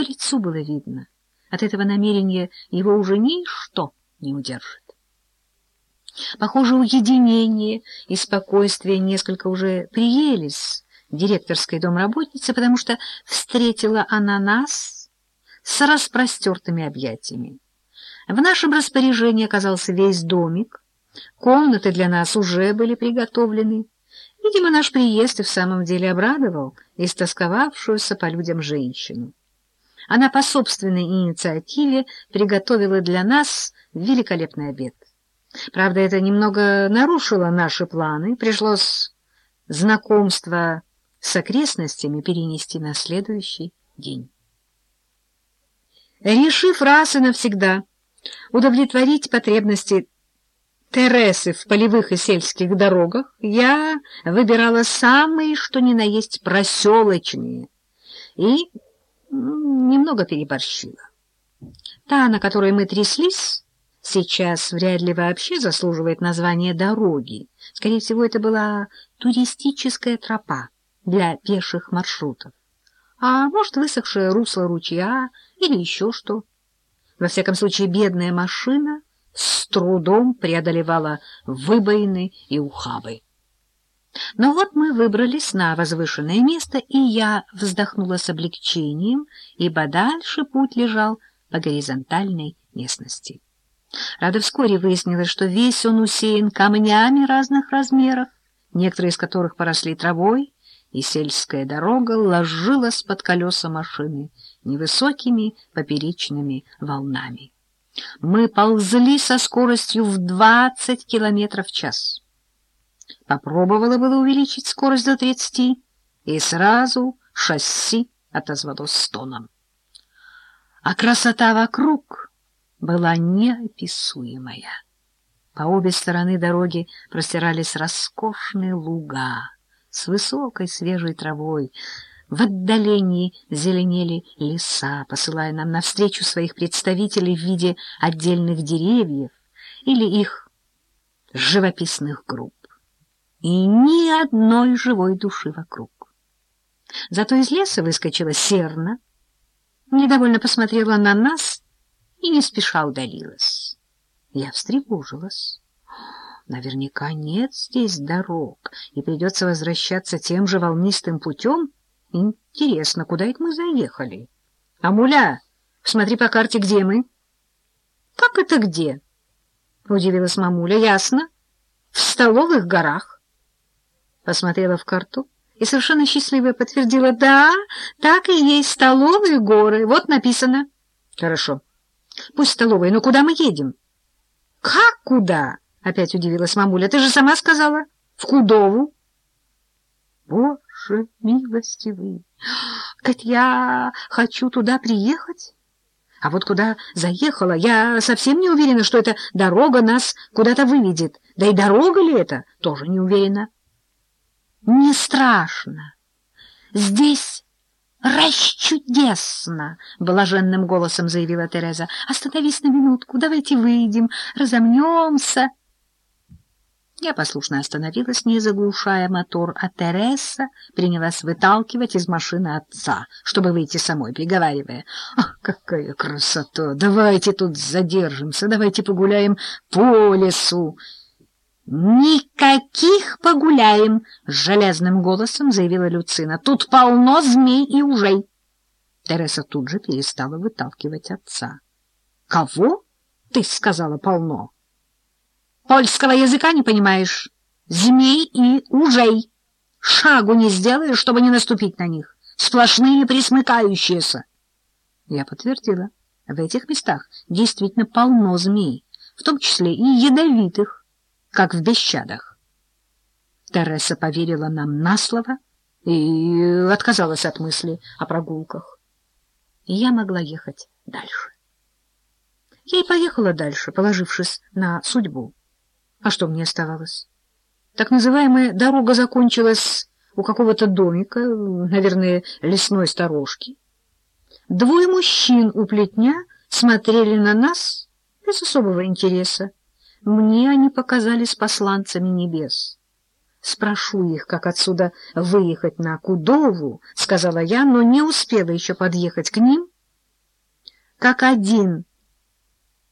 по лицу было видно. От этого намерения его уже ничто не удержит. Похоже, уединение и спокойствие несколько уже приелись директорской домработнице, потому что встретила она нас с распростертыми объятиями. В нашем распоряжении оказался весь домик, комнаты для нас уже были приготовлены. Видимо, наш приезд и в самом деле обрадовал истосковавшуюся по людям женщину. Она по собственной инициативе приготовила для нас великолепный обед. Правда, это немного нарушило наши планы, пришлось знакомство с окрестностями перенести на следующий день. Решив раз и навсегда удовлетворить потребности Тересы в полевых и сельских дорогах, я выбирала самые, что ни на есть, проселочные и немного переборщила. Та, на которой мы тряслись, сейчас вряд ли вообще заслуживает названия дороги. Скорее всего, это была туристическая тропа для пеших маршрутов. А может, высохшее русло ручья или еще что. Во всяком случае, бедная машина с трудом преодолевала выбоины и ухабы. Но вот мы выбрались на возвышенное место, и я вздохнула с облегчением, ибо дальше путь лежал по горизонтальной местности. Рада вскоре выяснилось, что весь он усеян камнями разных размеров, некоторые из которых поросли травой, и сельская дорога ложилась под колеса машины невысокими поперечными волнами. Мы ползли со скоростью в двадцать километров в час. Попробовала было увеличить скорость до тридцати, и сразу шасси отозвалось стоном. А красота вокруг была неописуемая. По обе стороны дороги простирались роскошные луга с высокой свежей травой. В отдалении зеленели леса, посылая нам навстречу своих представителей в виде отдельных деревьев или их живописных групп и ни одной живой души вокруг. Зато из леса выскочила серна, недовольно посмотрела на нас и не спеша удалилась. Я встревожилась. Наверняка нет здесь дорог, и придется возвращаться тем же волнистым путем. Интересно, куда это мы заехали? — Амуля, смотри по карте, где мы. — Как это где? — удивилась мамуля. — Ясно. В столовых горах посмотрела в карту и совершенно счастливо подтвердила, «Да, так и есть столовые горы, вот написано». «Хорошо, пусть столовые, но куда мы едем?» «Как куда?» — опять удивилась мамуля. «Ты же сама сказала, в Кудову». «Боже милостивый! Так я хочу туда приехать?» А вот куда заехала, я совсем не уверена, что эта дорога нас куда-то выведет. Да и дорога ли это, тоже не уверена. Не страшно. Здесь расчудесно, — блаженным голосом заявила Тереза. Остановись на минутку, давайте выйдем, разомнемся. Я послушно остановилась, не заглушая мотор, а Тереза принялась выталкивать из машины отца, чтобы выйти самой, приговаривая. «Ах, какая красота! Давайте тут задержимся, давайте погуляем по лесу!» «Никаких погуляем!» — с железным голосом заявила Люцина. «Тут полно змей и ужей!» Тереса тут же перестала выталкивать отца. «Кого?» — ты сказала полно. «Польского языка не понимаешь? Змей и ужей! Шагу не сделаешь, чтобы не наступить на них. Сплошные присмыкающиеся!» Я подтвердила. В этих местах действительно полно змей, в том числе и ядовитых как в Бещадах. Тереса поверила нам на слово и отказалась от мысли о прогулках. Я могла ехать дальше. Я и поехала дальше, положившись на судьбу. А что мне оставалось? Так называемая дорога закончилась у какого-то домика, наверное, лесной сторожки. Двое мужчин у плетня смотрели на нас без особого интереса. Мне они показались посланцами небес. Спрошу их, как отсюда выехать на Кудову, — сказала я, но не успела еще подъехать к ним, как один